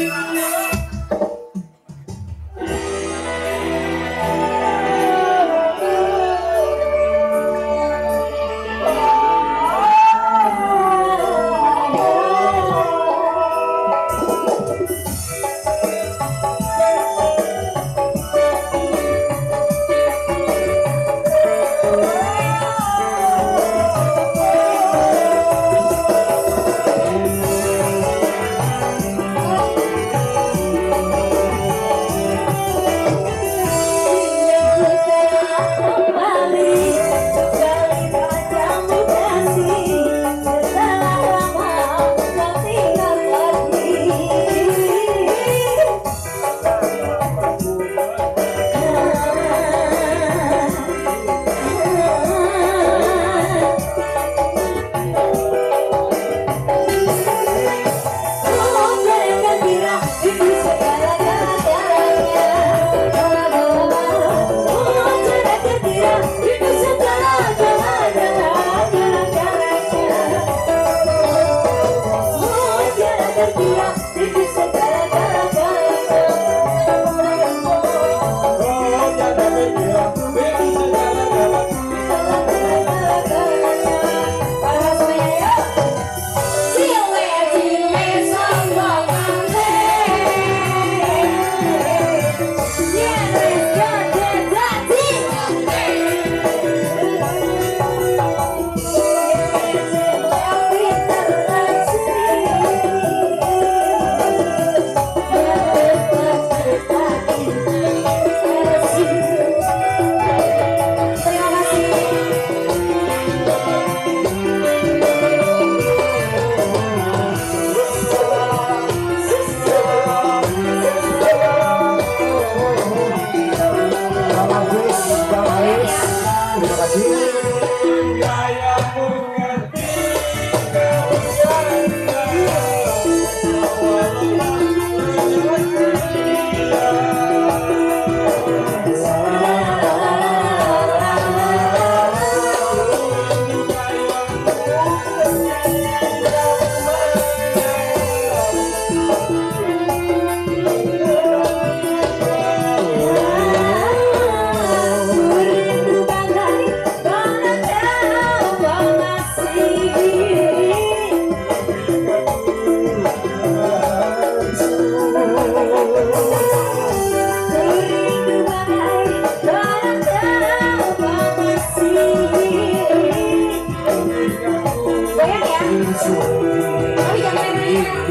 you know. alegría Yeah.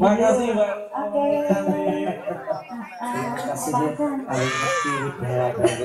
Makasih. Mbak. Oke. Terima kasih, Bu. Ngerti, ya.